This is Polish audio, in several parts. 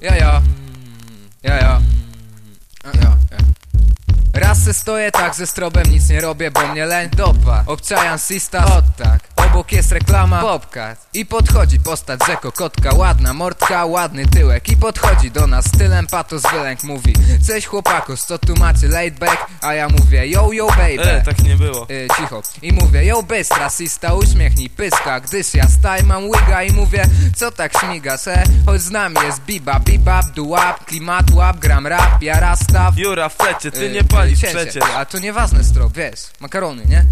Ja, ja. Ja, ja. Ja, ja. Raz stoję tak ze strobem, nic nie robię, bo mnie leń dopa Obczajan sista, od tak Obok jest reklama, Bobcat I podchodzi postać rzeko kotka Ładna mordka, ładny tyłek I podchodzi do nas stylem patos wylęk Mówi, cześć chłopakus, co tu macie laid back? A ja mówię, yo yo baby E, tak nie było. Y, cicho I mówię, yo bystra, sista uśmiechnij pyska Gdyż ja staj mam łyga i mówię Co tak śmigasz, e? Chodź z nami jest biba, bibab, duap Klimat, łap, gram rap, ja rastaw Jura, w flecie, ty Y, nie palisz przecież. A to nieważne strop, wiesz, makarony, nie?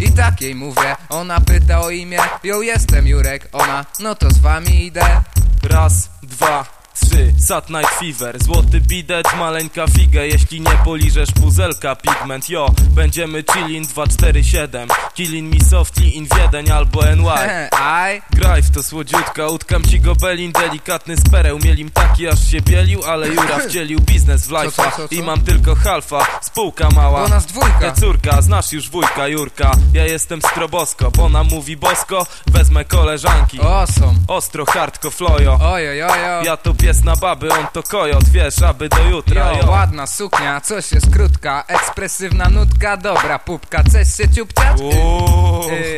I tak jej mówię, ona pyta o imię. Yo jestem Jurek, ona, no to z wami idę. Raz, dwa, trzy, Sat Night Fever. Złoty bidet, maleńka figa Jeśli nie poliżesz puzelka, pigment Yo, będziemy chillin 247 Killin me softly in Wiedeń albo NY Aj, Graj w to słodziutka, utkam ci gobelin Delikatny z pereł, mielim taki aż się bielił Ale Jura wcielił biznes w life'a? I mam tylko halfa, spółka mała. Bo nas dwójka. Te córka, znasz już wujka Jurka. Ja jestem stroboskop, ona mówi bosko. Wezmę koleżanki. Osom, Ostro, hardko, flojo. Ojojojo Ja to pies na baby, on to kojot Wiesz, aby do jutra, Jo, ładna suknia, coś jest krótka Ekspresywna nutka, dobra pupka Chcesz się ciupciać? Uuu. Y, y,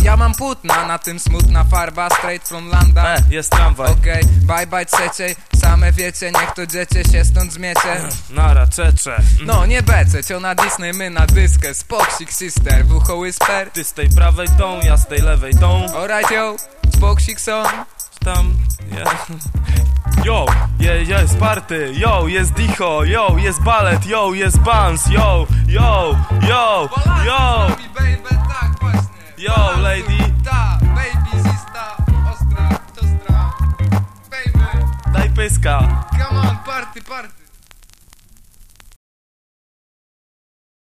y, ja mam płótna, na tym smutna farba Straight from London E, jest tramwaj Okej, bye bye trzeciej Same wiecie, niech to dziecię się stąd zmiecie. Nara, czecze. No, nie beceć, ona Disney, my na dyskę. Spoksik sister, w ucho whisper. Ty z tej prawej tą, ja z tej lewej tą. Alright yo, spoksik son. Tam, ja Yo, je, jest party, yo, jest dicho, yo, jest balet, yo, jest bans, yo, yo, yo, yo, tak właśnie. Yo, pyska. Come on, party, party